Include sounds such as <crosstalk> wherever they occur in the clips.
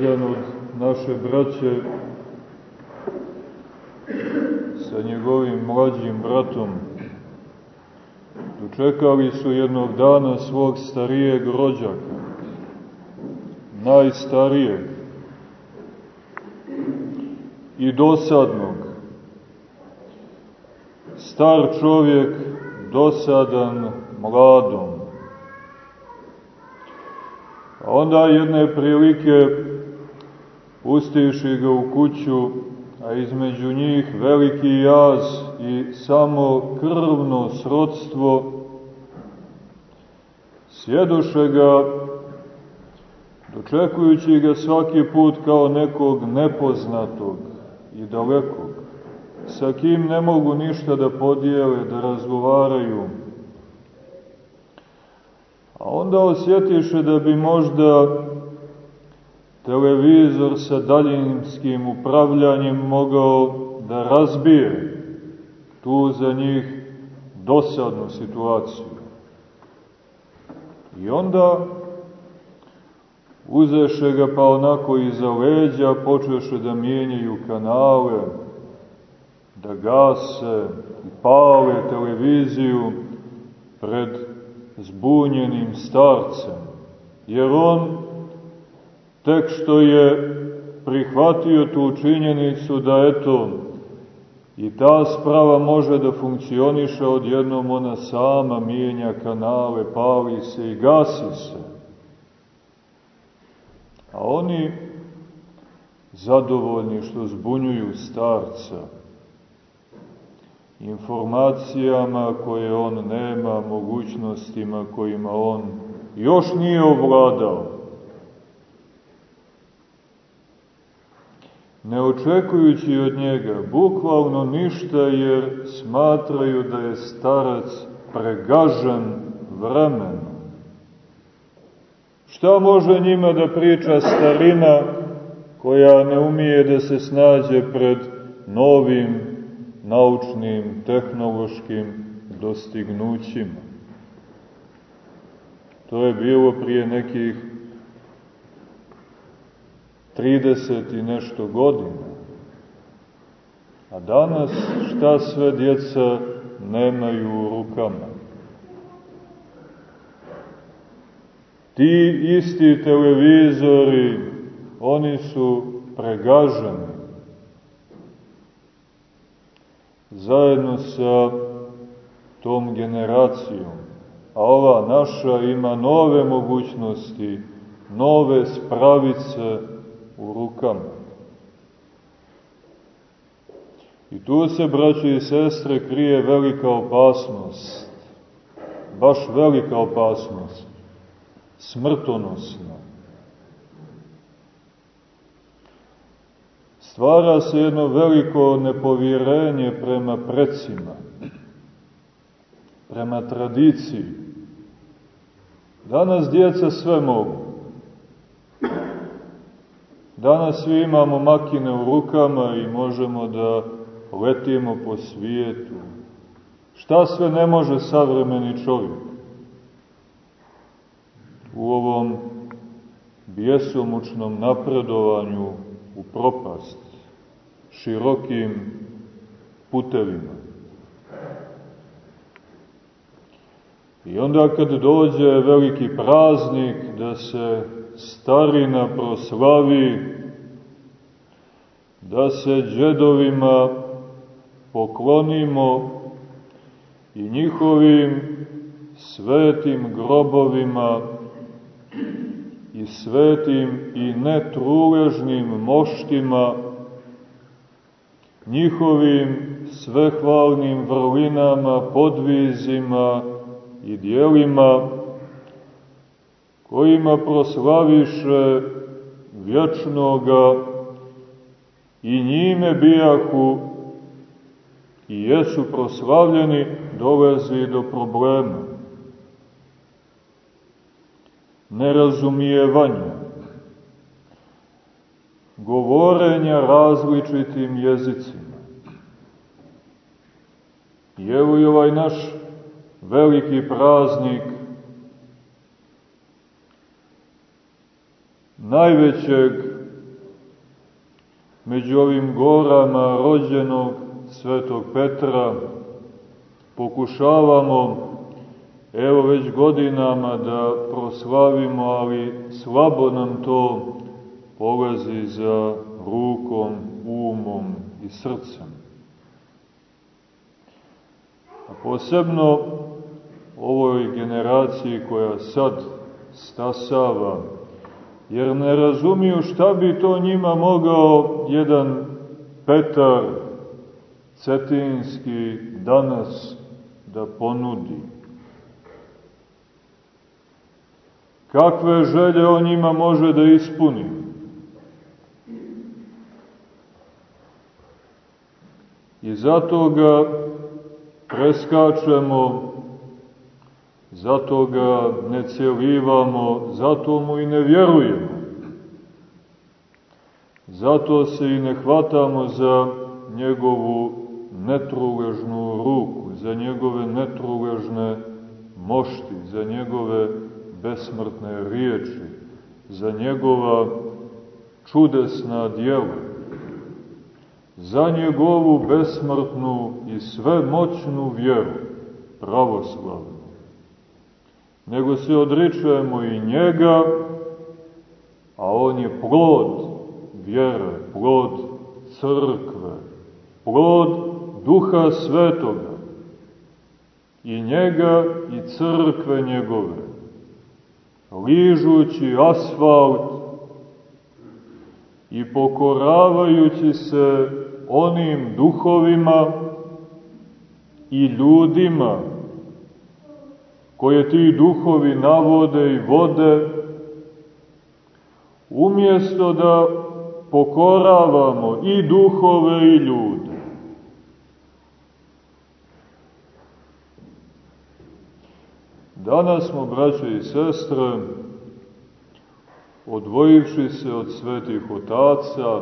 jedan od naše braće sa njegovim mlađim bratom dočekali su jednog dana svog starijeg rođaka, najstarijeg i dosadnog. Star čovjek, dosadan mladom. A onda jedne prilike, pustivši ga u kuću, a između njih veliki jaz i samo krvno srodstvo, sjeduše ga, dočekujući ga svaki put kao nekog nepoznatog i dalekog, sa kim ne mogu ništa da podijele, da razgovaraju, A onda osjetiše da bi možda televizor sa daljinskim upravljanjem mogao da razbije tu za njih dosadnu situaciju. I onda uzeše ga pa onako iza leđa, počeše da mijenjaju kanale, da gase i pale televiziju pred zbunjenim starcem, jer on tek što je prihvatio tu činjenicu da eto i ta sprava može da funkcioniše odjednom ona sama mijenja kanale, pali se i gasi se. A oni zadovoljni što zbunjuju starca, informacijama koje on nema, mogućnostima kojima on još nije ovladao. Ne očekujući od njega bukvalno ništa jer smatraju da je starac pregažan vremenom. Šta može njima da priča starina koja ne umije da se snađe pred novim naučnim, tehnološkim dostignućima. To je bilo prije nekih 30 i nešto godina. A danas šta sve djeca nemaju u rukama? Ti isti televizori, oni su pregaženi zajedno sa tom generacijom. A ova naša ima nove mogućnosti, nove spravice u rukama. I tu se, braće i sestre, krije velika opasnost. Baš velika opasnost. Smrtonosna. stvara se jedno veliko nepovjerenje prema precima, prema tradiciji. Danas djeca sve mogu. Danas svi imamo makine u rukama i možemo da letimo po svijetu. Šta sve ne može savremeni čovjek? U ovom bjesomučnom napredovanju u propast širokim putevima. I onda kad dođe veliki praznik da se starina proslavi, da se džedovima poklonimo i njihovim svetim grobovima i svetim i netruležnim moštima njihovim svehvalnim vrlinama, podvizima i dijelima, kojima proslaviše vječnoga i njime bijahu i jesu proslavljeni, dolazi do problema. Nerazumijevanja, govorenja različitim jezicima. I evo i ovaj naš veliki praznik najvećeg među ovim gorama rođenog svetog Petra, pokušavamo evo već godinama da proslavimo, ali slabo nam to polazi za rukom, umom i srcem. A posebno ovoj generaciji koja sad stasava, jer ne razumiju šta bi to njima mogao jedan Petar Cetinski danas da ponudi. Kakve želje on njima može da ispuni? I zato ga preskačemo, zato ga ne celivamo, zato mu i ne vjerujemo. Zato se i ne hvatamo za njegovu netruležnu ruku, za njegove netruležne mošti, za njegove besmrtne riječi, za njegova čudesna djela, za njegovu besmrtnu i svemoćnu vjeru, pravoslavnu. Nego se odričujemo i njega, a on je plod vjere, plod crkve, plod duha svetoga. I njega i crkve njegove ližući asfalt i pokoravajući se onim duhovima i ljudima koje ti duhovi navode i vode, umjesto da pokoravamo i duhove i ljude. Danas smo, braće i sestre, odvojivši se od svetih otaca,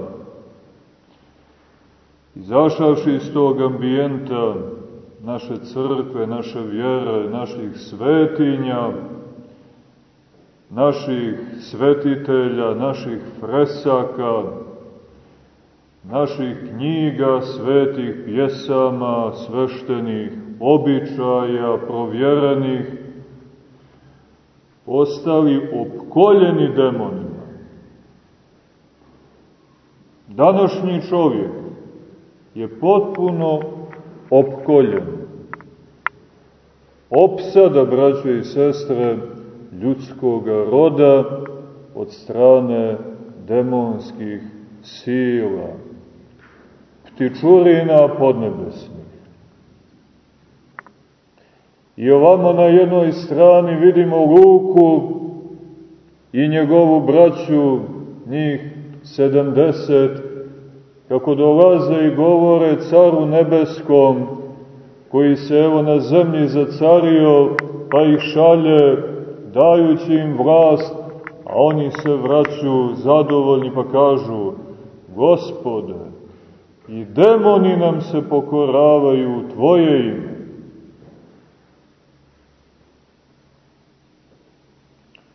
izašavši iz tog ambijenta naše crkve, naše vjere, naših svetinja, naših svetitelja, naših fresaka, naših knjiga, svetih pjesama, sveštenih običaja, provjerenih, ostali opkoljeni demonima. Današnji čovjek je potpuno opkoljen. Opsada, braće i sestre, ljudskog roda od strane demonskih sila, ptičurina podnebesnih. I ovamo na jednoj strani vidimo Luku i njegovu braću, njih sedamdeset, kako dolaze i govore caru nebeskom, koji se evo na zemlji zacario, pa ih šalje, dajući im vlast, a oni se vraću zadovoljni pa kažu, Gospode, i demoni nam se pokoravaju u Tvoje ime.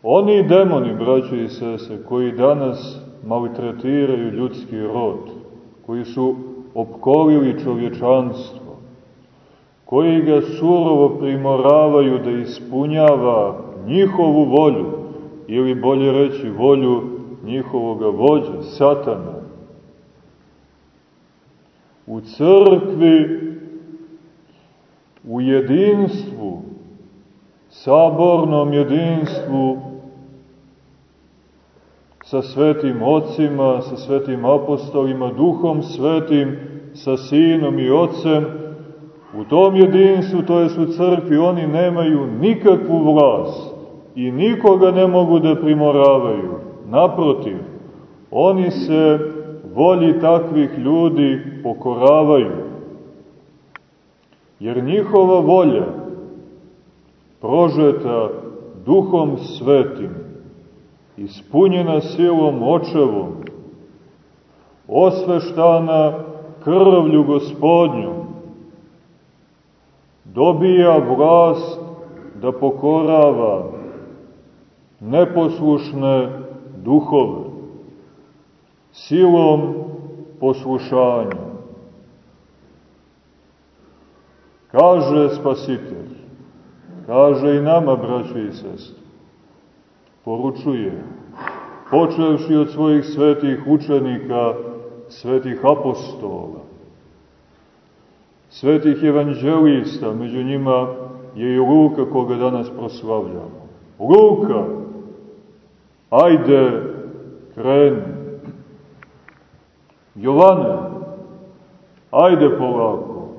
Oni demoni, braće i sese, koji danas maltretiraju ljudski rod, koji su opkolili čovječanstvo, koji ga surovo primoravaju da ispunjava njihovu volju, ili bolje reći volju njihovoga vođa, satana. U crkvi, u jedinstvu, sabornom jedinstvu, sa svetim ocima, sa svetim apostolima, duhom svetim, sa sinom i ocem, u tom jedinstvu, to je u crkvi, oni nemaju nikakvu vlast i nikoga ne mogu da primoravaju. Naprotiv, oni se volji takvih ljudi pokoravaju. Jer njihova volja, prožeta duhom svetim, ispunjena silom očevom, osveštana krvlju gospodnju, dobija vlast da pokorava neposlušne duhove, silom poslušanja. Kaže Spasitelj, kaže i nama, braćo i sestre, poručuje, počevši od svojih svetih učenika, svetih apostola, svetih evanđelista, među njima je i Luka koga danas proslavljamo. Luka, ajde, kreni. Jovane, ajde polako.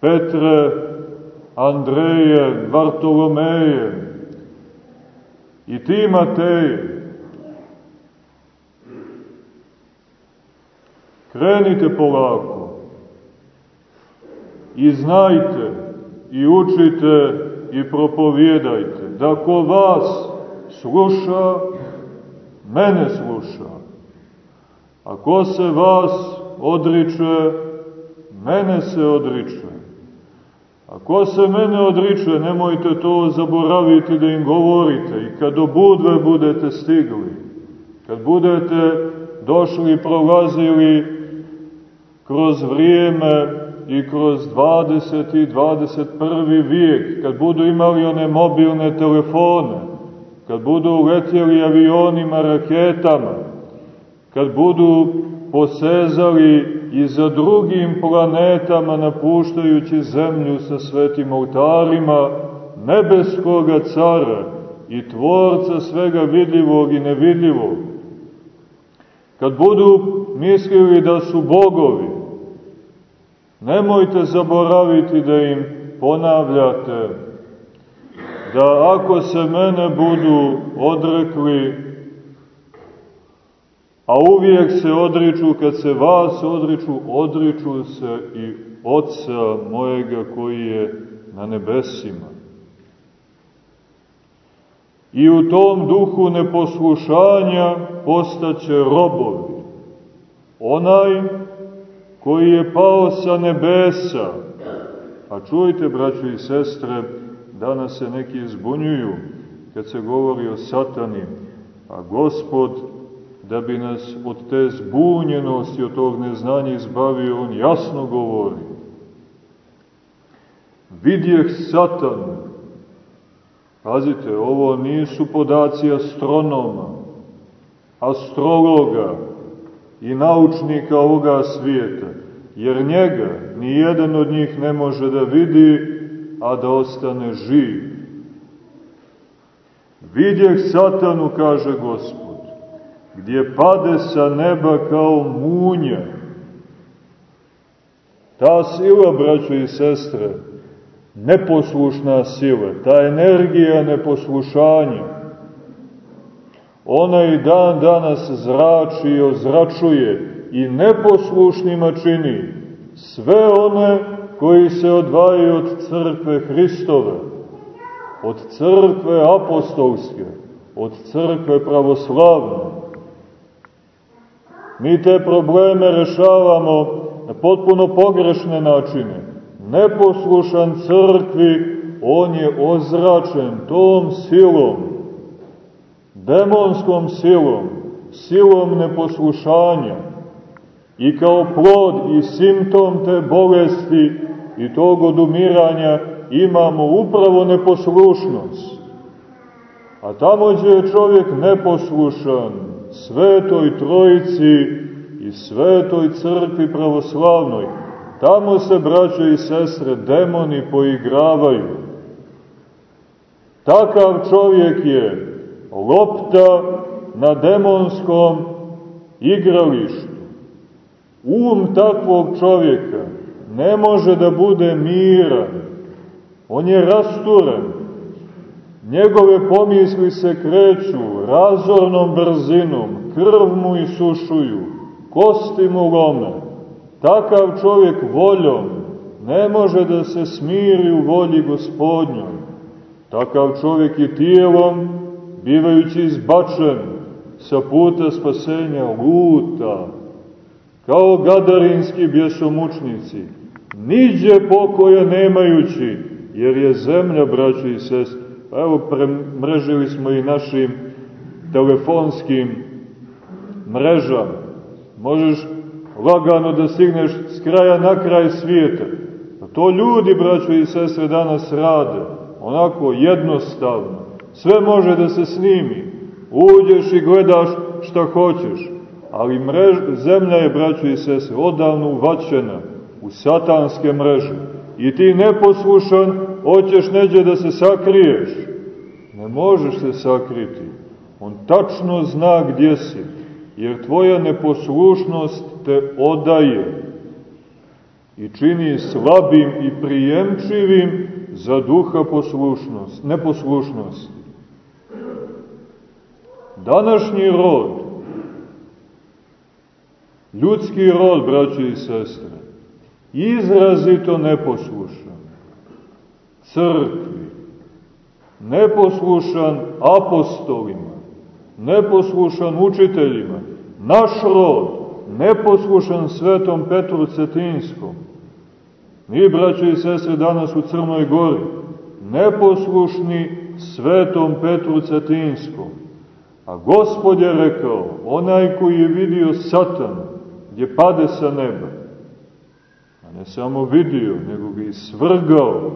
Petre, Andreje, Vartolomeje i ti Mateje. Krenite polako i znajte i učite i propovjedajte da ko vas sluša, mene sluša. A ko se vas odriče, mene se odriče. A ko se mene odriče, nemojte to zaboraviti da im govorite i kad do budve budete stigli, kad budete došli i prolazili kroz vrijeme i kroz 20. i 21. vijek, kad budu imali one mobilne telefone, kad budu letjeli avionima, raketama, kad budu posezali i za drugim planetama napuštajući zemlju sa svetim oltarima nebeskoga cara i tvorca svega vidljivog i nevidljivog. Kad budu mislili da su bogovi, nemojte zaboraviti da im ponavljate da ako se mene budu odrekli, a uvijek se odriču, kad se vas odriču, odriču se i Otca mojega koji je na nebesima. I u tom duhu neposlušanja postaće robovi. Onaj koji je pao sa nebesa, a čujte, braćo i sestre, Danas se neki zbunjuju kad se govori o satani, a gospod, da bi nas od te zbunjenosti, od tog neznanja izbavio, on jasno govori. Vidjeh satanu. Pazite, ovo nisu podaci astronoma, astrologa i naučnika ovoga svijeta, jer njega ni jedan od njih ne može da vidi, a da ostane živ. Vidjeh satanu, kaže Gospod, gdje pade sa neba kao munja. Ta sila, braćo i sestre, neposlušna sila, ta energija neposlušanja, ona i dan danas zrači i ozračuje i neposlušnima čini sve one koji se odvajaju od crkve Hristove, od crkve apostolske, od crkve pravoslavne. Mi te probleme rešavamo na potpuno pogrešne načine. Neposlušan crkvi, on je ozračen tom silom, demonskom silom, silom neposlušanja. I kao plod i simptom te bolesti i tog odumiranja imamo upravo neposlušnost. A tamo gdje je čovjek neposlušan svetoj trojici i svetoj crkvi pravoslavnoj, tamo se, braćo i sestre, demoni poigravaju. Takav čovjek je lopta na demonskom igralištu. Um takvog čovjeka ne može da bude miran. On je rasturan. Njegove pomisli se kreću razornom brzinom, krv mu isušuju, kosti mu lome. Takav čovjek voljom ne može da se smiri u volji gospodnjom. Takav čovjek i tijelom, bivajući izbačen sa puta spasenja, luta, kao gadarinski bjesomučnici, niđe pokoja nemajući, jer je zemlja, braći i sest, pa evo premrežili smo i našim telefonskim mrežama, Možeš lagano da stigneš s kraja na kraj svijeta. A to ljudi, braćo i sestre, danas rade. Onako jednostavno. Sve može da se snimi. Uđeš i gledaš šta hoćeš. Ali mrež, zemlja je, braćo i sestre, odavno uvaćena u satanske mreže. I ti neposlušan, hoćeš neđe da se sakriješ. Ne možeš se sakriti. On tačno zna gdje si, jer tvoja neposlušnost te odaje i čini slabim i prijemčivim za duha poslušnost, neposlušnosti. Današnji rod, ljudski rod, braće i sestre, izrazito neposlušan. Crkvi, neposlušan apostolima, neposlušan učiteljima, naš rod, neposlušan svetom Petru Cetinskom, mi, braćo i sestre, danas u Crnoj Gori, neposlušni svetom Petru Cetinskom, a Gospod je rekao, onaj koji je vidio satan, gdje pade sa neba, a ne samo vidio, nego ga i svrgao,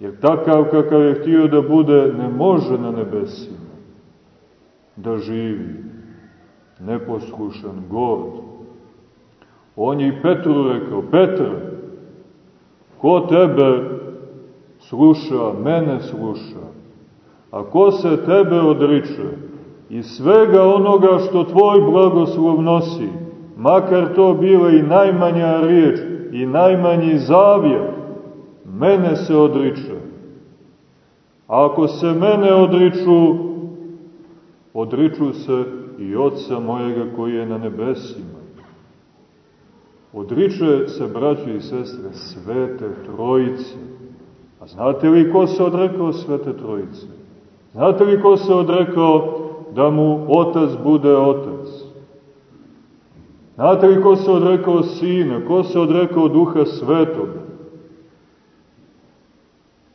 jer takav kakav je htio da bude, ne može na nebesima da živi, neposlušan, gord. On je i Petru rekao, Petra, ko tebe sluša, mene sluša, a ko se tebe odriče i svega onoga što tvoj blagoslov nosi, makar to bila i najmanja riječ i najmanji zavjet, mene se odriče. A ako se mene odriču, odriču se i Otca mojega koji je na nebesima. Odriče se, braći i sestre, svete trojice. A znate li ko se odrekao svete trojice? Znate li ko se odrekao da mu otac bude otac? Znate li ko se odrekao sina? Ko se odrekao duha svetoga?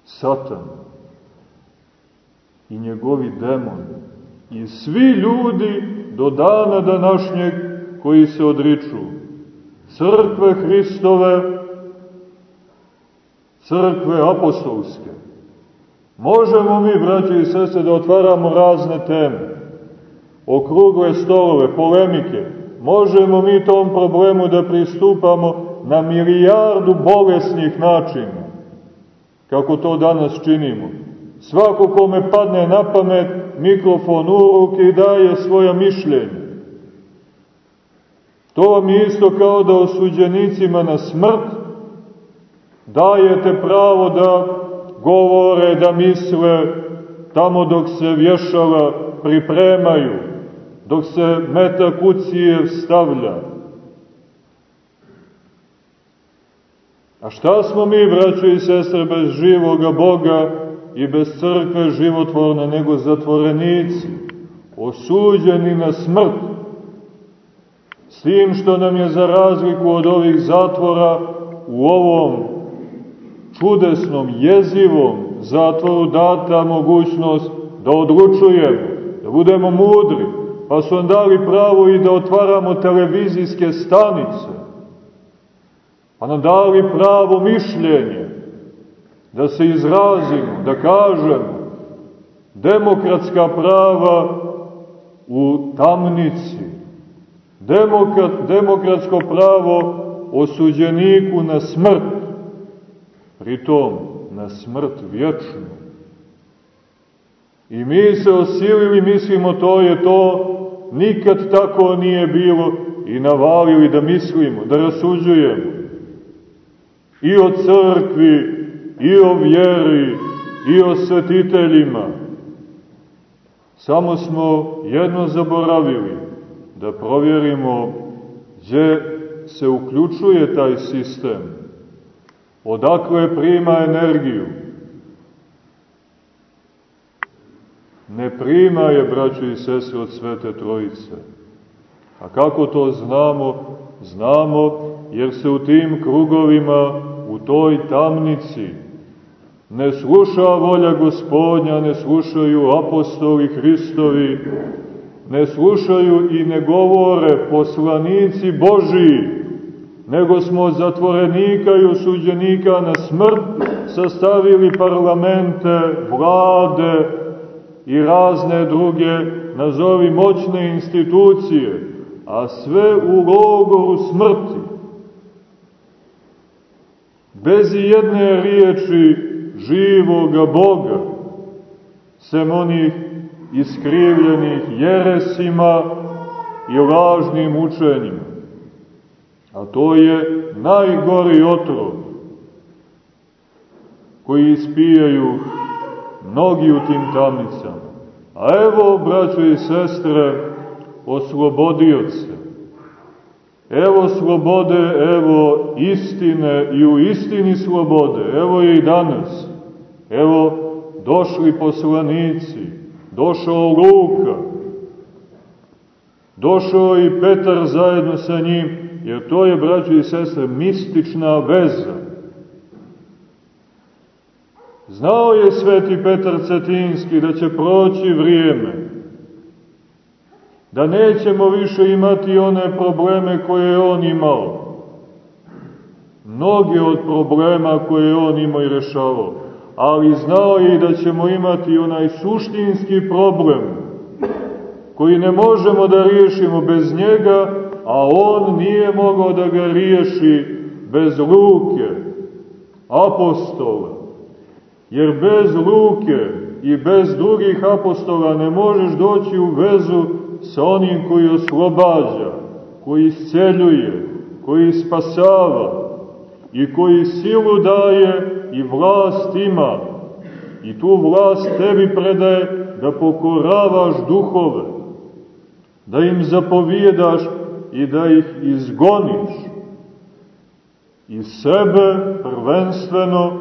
Satan i njegovi demoni i svi ljudi do dana današnjeg koji se odriču crkve Hristove, crkve apostolske. Možemo mi, braći i sestre, da otvaramo razne teme, okrugle stolove, polemike, možemo mi tom problemu da pristupamo na milijardu bolesnih načina, kako to danas činimo. Svako kome padne na pamet, mikrofon u ruke i daje svoja mišljenja. To vam je isto kao da osuđenicima na smrt dajete pravo da govore, da misle, tamo dok se vješala pripremaju, dok se meta kucije stavlja. A šta smo mi, braćo i sestre, bez živoga Boga i bez crkve životvorne, nego zatvorenici, osuđeni na smrt, s tim što nam je za razliku od ovih zatvora u ovom čudesnom, jezivom zatvoru data mogućnost da odlučujemo, da budemo mudri, pa su nam dali pravo i da otvaramo televizijske stanice, pa nam dali pravo mišljenje, da se izrazimo, da kažemo, demokratska prava u tamnici, demokrat, demokratsko pravo osuđeniku na smrt, pritom na smrt vječnu. I mi se osilili, mislimo to je to, nikad tako nije bilo i navalili da mislimo, da rasuđujemo i o crkvi, i o vjeri, i o svetiteljima. Samo smo jedno zaboravili, da provjerimo gdje se uključuje taj sistem, odakle prima energiju. Ne prima je, braćo i sestre, od Svete Trojice. A kako to znamo? Znamo jer se u tim krugovima, u toj tamnici, ne sluša volja gospodnja, ne slušaju apostoli Hristovi, ne slušaju i ne govore poslanici Božiji, nego smo zatvorenika i osuđenika na smrt sastavili parlamente, vlade i razne druge, nazovi moćne institucije, a sve u logoru smrti. Bez jedne riječi živoga Boga, sem onih iskrivljenih jeresima i lažnim učenjima. A to je najgori otrov koji ispijaju mnogi u tim tamnicama. A evo, braćo i sestre, oslobodioce. Evo slobode, evo istine i u istini slobode. Evo je i danas. Evo došli poslanici, došao Luka, došao i Petar zajedno sa njim, jer to je, braćo i sestre, mistična veza. Znao je sveti Petar Cetinski da će proći vrijeme, da nećemo više imati one probleme koje je on imao. Mnoge od problema koje je on imao i rešavao. Ali znao je i da ćemo imati onaj suštinski problem koji ne možemo da riješimo bez njega, a on nije mogao da ga riješi bez Luke, apostola. Jer bez Luke i bez drugih apostola ne možeš doći u vezu sa onim koji oslobađa, koji isceljuje, koji spasava i koji silu daje i vlast ima. I tu vlast tebi predaje da pokoravaš duhove, da im zapovjedaš i da ih izgoniš iz sebe prvenstveno,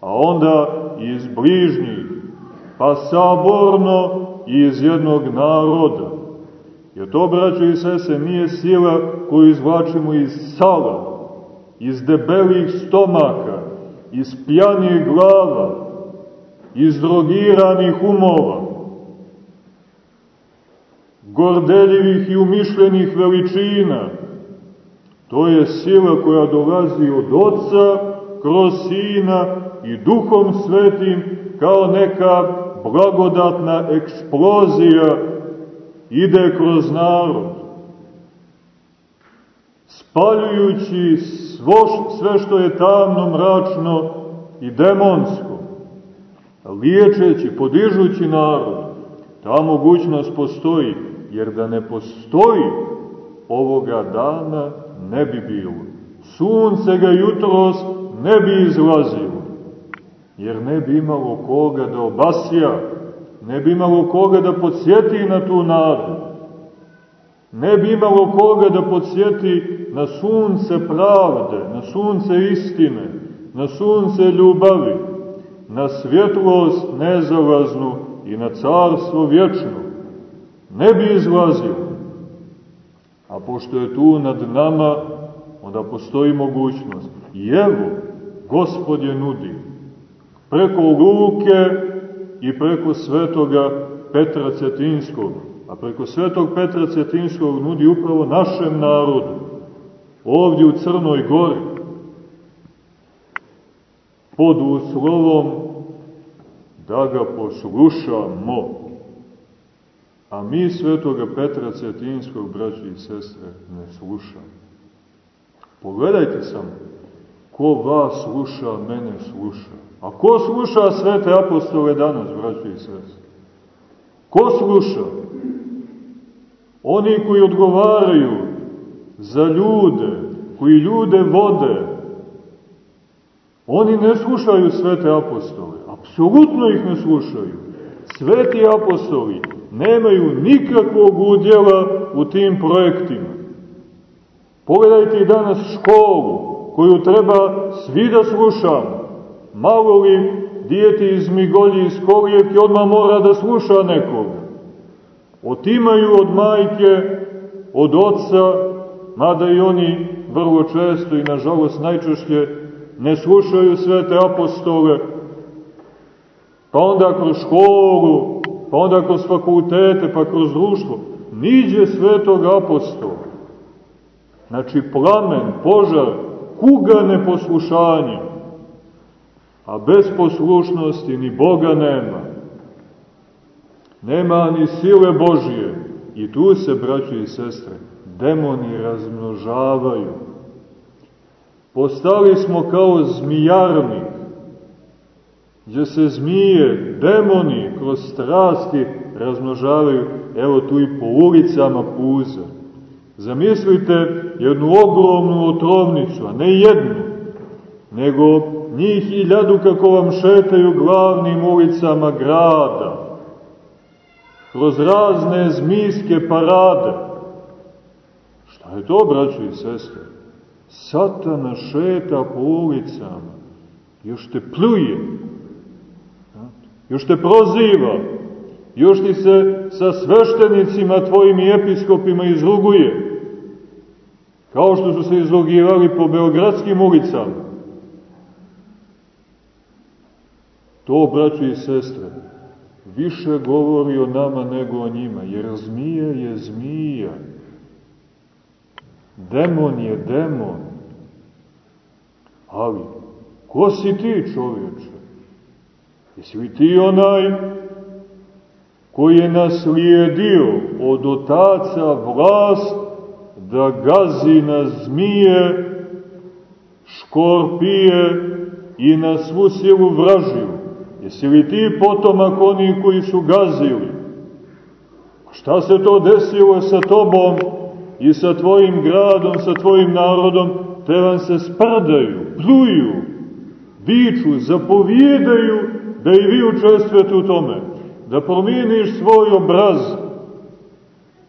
a onda iz bližnjih, pa saborno iz jednog naroda. Jer to, braćo i sese, nije sila koju izvlačimo iz sala, iz debelih stomaka, iz pjanih glava, iz drogiranih umova, gordeljivih i umišljenih veličina. To je sila koja dolazi od Otca, kroz Sina i Duhom Svetim, kao neka blagodatna eksplozija ide kroz narod, spaljujući svo, sve što je tamno, mračno i demonsko, liječeći, podižući narod. Ta mogućnost postoji, jer da ne postoji ovoga dana ne bi bilo. Sunce ga jutros ne bi izlazilo jer ne bi imalo koga da obasja, ne bi imalo koga da podsjeti na tu nadu, ne bi imalo koga da podsjeti na sunce pravde, na sunce istine, na sunce ljubavi, na svjetlost nezalaznu i na carstvo vječno. Ne bi izlazio. A pošto je tu nad nama, onda postoji mogućnost. I evo, Gospod je nudio preko Luke i preko svetoga Petra Cetinskog. A preko svetog Petra Cetinskog nudi upravo našem narodu, ovdje u Crnoj gori, pod uslovom da ga poslušamo. A mi svetoga Petra Cetinskog, braći i sestre, ne slušamo. Pogledajte samo, ko vas sluša, mene sluša. A ko sluša svete apostole danas, braći i sest? Ko sluša? Oni koji odgovaraju za ljude, koji ljude vode, oni ne slušaju svete apostole. Apsolutno ih ne slušaju. Sveti apostoli nemaju nikakvog udjela u tim projektima. Pogledajte i danas školu koju treba svi da slušamo malo li dijete iz Migolji iz Kolijevke odmah mora da sluša nekog. Otimaju od majke, od oca, mada i oni vrlo često i nažalost najčešće ne slušaju sve te apostole, pa onda kroz školu, pa onda kroz fakultete, pa kroz društvo, niđe svetog apostola. Znači plamen, požar, kuga neposlušanja. A bez poslušnosti ni Boga nema. Nema ni sile Božije. I tu se, braći i sestre, demoni razmnožavaju. Postali smo kao zmijarnik, gdje se zmije, demoni kroz strasti razmnožavaju, evo tu i po ulicama puza. Zamislite jednu ogromnu otrovnicu, a ne jednu, nego njih iljadu kako vam šetaju glavnim ulicama grada, kroz razne zmijske parade. Šta je to, braćo i sestre? Satana šeta po ulicama, još te pljuje, još te proziva, još ti se sa sveštenicima tvojim i episkopima izruguje, kao što su se izrugivali po beogradskim ulicama. To, braći i sestre, više govori o nama nego o njima, jer zmija je zmija. Demon je demon. Ali, ko si ti čovječe? Jesi li ti onaj koji je naslijedio od otaca vlast da gazi na zmije, škorpije i na svu silu vražiju? Jesi li ti potomak onih koji su gazili? Šta se to desilo sa tobom i sa tvojim gradom, sa tvojim narodom? Te vam se sprdaju, pluju, viču, zapovjedaju da i vi učestvujete u tome, da promijeniš svoj obraz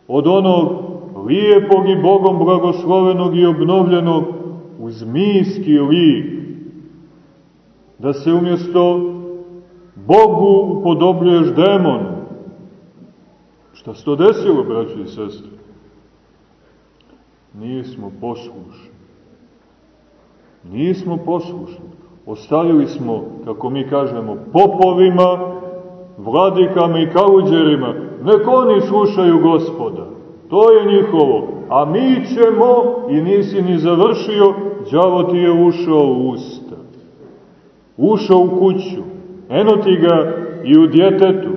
od onog lijepog i Bogom blagoslovenog i obnovljenog u zmijski lik, da se umjesto Bogu upodobljuješ demonu. Šta se to desilo, braći i sestri? Nismo poslušni. Nismo poslušni. Ostavili smo, kako mi kažemo, popovima, vladikama i kauđerima. Nek oni slušaju gospoda. To je njihovo. A mi ćemo, i nisi ni završio, đavo ti je ušao u usta. Ušao u kuću Eno ti ga i u djetetu.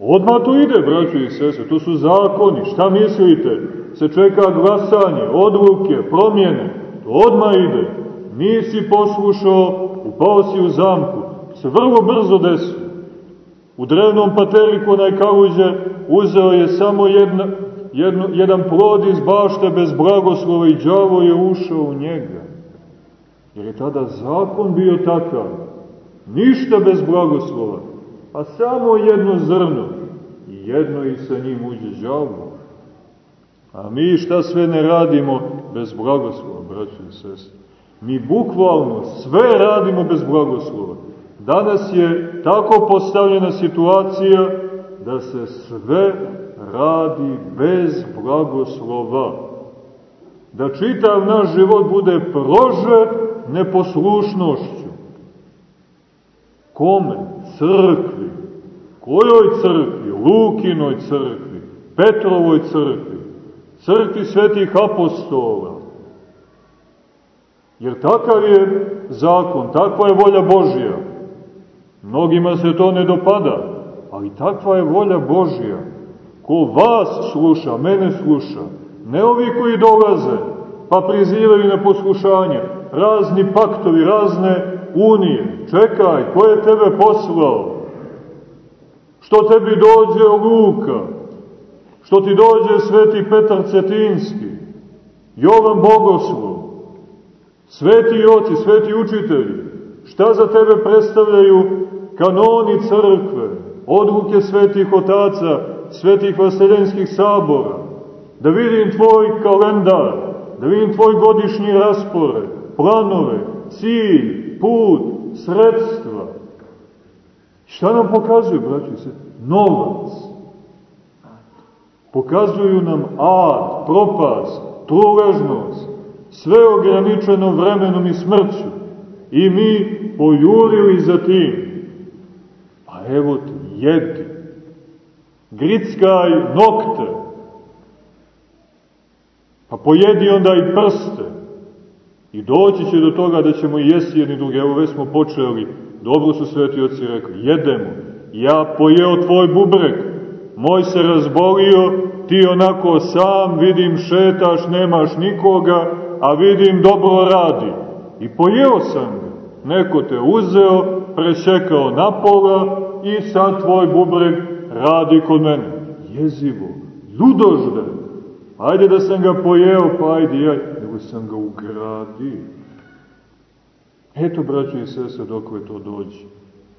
Odmah to ide, braćo i sese, to su zakoni. Šta mislite? Se čeka glasanje, odluke, promjene. To odmah ide. Nisi poslušao, upao si u zamku. Se vrlo brzo desi. U drevnom pateriku onaj kaluđe uzeo je samo jedna, jedno, jedan plod iz bašte bez blagoslova i đavo je ušao u njega. Jer je tada zakon bio takav. Ništa bez blagoslova, a samo jedno zrno. I jedno i sa njim uđe džavu. A mi šta sve ne radimo bez blagoslova, braći i sestri. Mi bukvalno sve radimo bez blagoslova. Danas je tako postavljena situacija da se sve radi bez blagoslova. Da čitav naš život bude prožet neposlušnošću. Kome? Crkvi. Kojoj crkvi? Lukinoj crkvi, Petrovoj crkvi, crkvi svetih apostola. Jer takav je zakon, takva je volja Božja. Mnogima se to ne dopada, ali takva je volja Božja. Ko vas sluša, mene sluša, ne ovi koji dolaze, pa prizivaju na poslušanje, razni paktovi, razne unije. Čekaj, ko je tebe poslao? Što tebi dođe Luka? Što ti dođe sveti Petar Cetinski? Jovan Bogoslov? Sveti oci, sveti učitelji? Šta za tebe predstavljaju kanoni crkve, odluke svetih otaca, svetih vaseljenskih sabora? Da vidim tvoj kalendar, da vidim tvoj godišnji raspored, planove, cilj, put, sredstva. Šta nam pokazuju, braći se? Novac. Pokazuju nam ad, propast, truležnost, sve ograničeno vremenom i smrću. I mi pojurili za tim. Pa evo ti, jedi. Grickaj nokte, pa pojedi onda i prste. I doći će do toga da ćemo jesti jedni drugi. Evo već smo počeli, dobro su sveti oci rekli, jedemo. Ja pojeo tvoj bubrek, moj se razbolio, ti onako sam, vidim šetaš, nemaš nikoga, a vidim dobro radi. I pojeo sam ga. Neko te uzeo, prešekao na pola i sad tvoj bubreg radi kod mene. Jezivo, ludožde. Ajde da sam ga pojeo, pa ajde ja, nego sam ga ugradio. Eto, braćo i sese, dokle to dođe.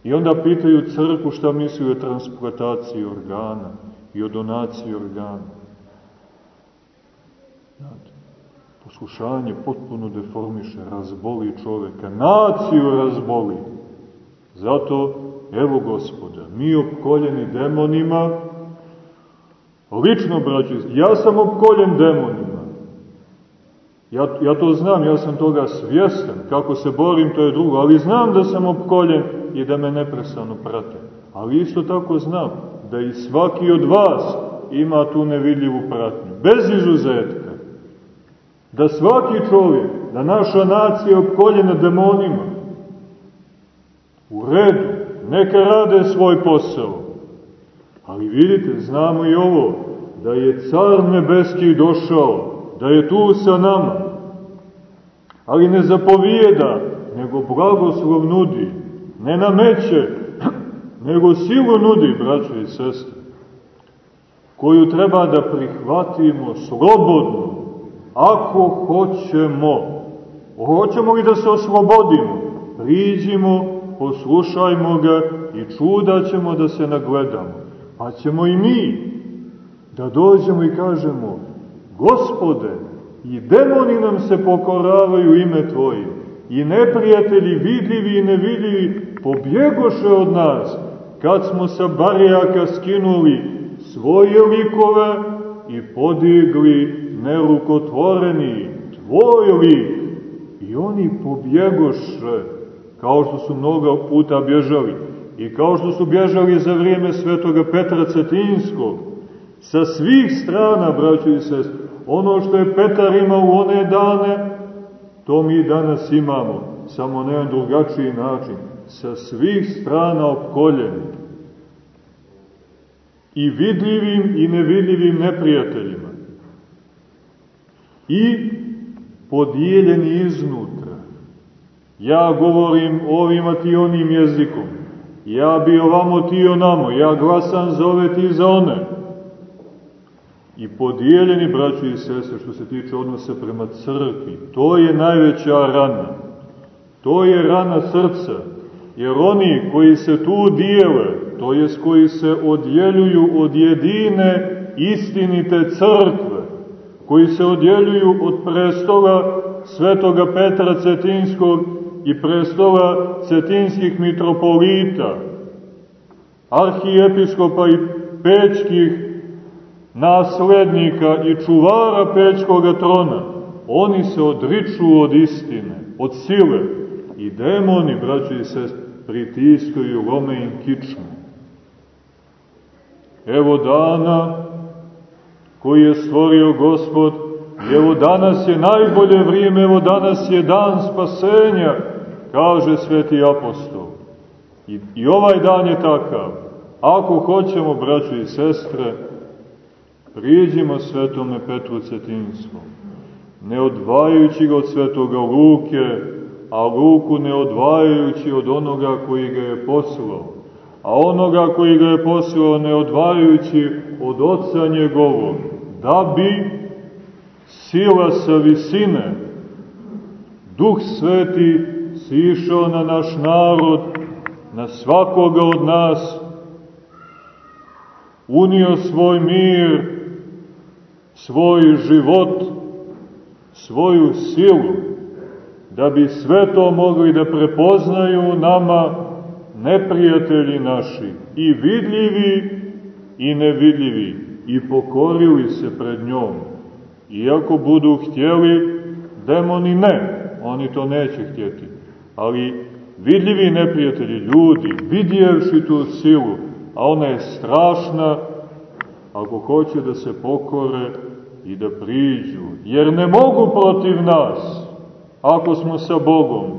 I onda pitaju crku šta misli o transplantaciji organa i o donaciji organa. Znate, poslušanje potpuno deformiše, razboli čoveka, naciju razboli. Zato, evo gospoda, mi opkoljeni demonima, lično, braći, ja sam opkoljen demonima. Ja, ja to znam, ja sam toga svjestan, kako se borim, to je drugo, ali znam da sam opkoljen i da me neprestano prate. Ali isto tako znam da i svaki od vas ima tu nevidljivu pratnju, bez izuzetka. Da svaki čovjek, da naša nacija je opkoljena demonima, u redu, neka rade svoj posao. Ali vidite, znamo i ovo, da je car nebeski došao, da je tu sa nama. Ali ne zapovijeda, nego blagoslov nudi, ne nameće, <clears throat> nego silu nudi, braćo i sestre, koju treba da prihvatimo slobodno, ako hoćemo. Hoćemo li da se oslobodimo? Priđimo, poslušajmo ga i čuda ćemo da se nagledamo. Pa ćemo i mi da dođemo i kažemo, Gospode, i demoni nam se pokoravaju ime Tvoje, i neprijatelji vidljivi i nevidljivi pobjegoše od nas, kad smo sa barijaka skinuli svoje likove i podigli nerukotvoreni Tvoj lik. I oni pobjegoše, kao što su mnogo puta bježali, i kao što su bježali za vrijeme svetoga Petra Cetinskog, sa svih strana, braćo i sest, ono što je Petar imao u one dane, to mi danas imamo, samo na jedan drugačiji način, sa svih strana opkoljeni. I vidljivim i nevidljivim neprijateljima. I podijeljeni iznutra. Ja govorim ovim a ti onim jezikom. Ja bi ovamo ti onamo. Ja glasam za ove ti za one i podijeljeni, braći i sestre, što se tiče odnosa prema crkvi. To je najveća rana. To je rana srca. Jer oni koji se tu dijele, to jest koji se odjeljuju od jedine istinite crkve, koji se odjeljuju od prestola svetoga Petra Cetinskog i prestola cetinskih mitropolita, arhijepiskopa i pečkih naslednika i čuvara pećkoga trona, oni se odriču od istine, od sile i demoni, braći i sest, pritiskaju, lome im kičmu. Evo dana koji je stvorio Gospod, evo danas je najbolje vrijeme, evo danas je dan spasenja, kaže sveti apostol. I, i ovaj dan je takav. Ako hoćemo, braći i sestre, priđimo svetome Petru Cetinskom, ne odvajajući ga od svetoga Luke, a Luku ne odvajajući od onoga koji ga je poslao, a onoga koji ga je poslao ne odvajajući od oca njegovog, da bi sila sa visine, Duh Sveti sišao na naš narod, na svakoga od nas, unio svoj mir, svoj život, svoju silu, da bi sve to mogli da prepoznaju nama neprijatelji naši, i vidljivi i nevidljivi, i pokorili se pred njom. Iako budu htjeli, demoni ne, oni to neće htjeti, ali vidljivi neprijatelji, ljudi, vidjevši tu silu, a ona je strašna, ako hoće da se pokore i da priđu, jer ne mogu protiv nas, ako smo sa Bogom,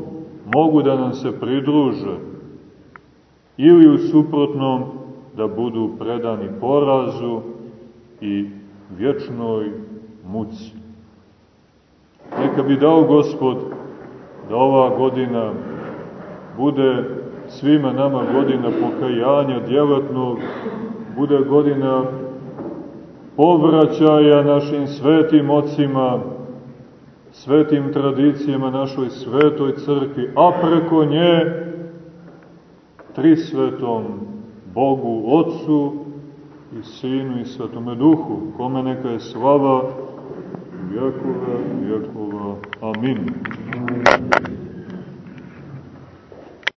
mogu da nam se pridruže, ili u suprotnom da budu predani porazu i vječnoj muci. Neka bi dao Gospod da ova godina bude svima nama godina pokajanja djelatnog, bude godina povraćaja našim svetim ocima, svetim tradicijama našoj svetoj crkvi, a preko nje tri svetom Bogu Otcu i Sinu i Svetome Duhu, kome neka je slava vjekova vjekova. Amin.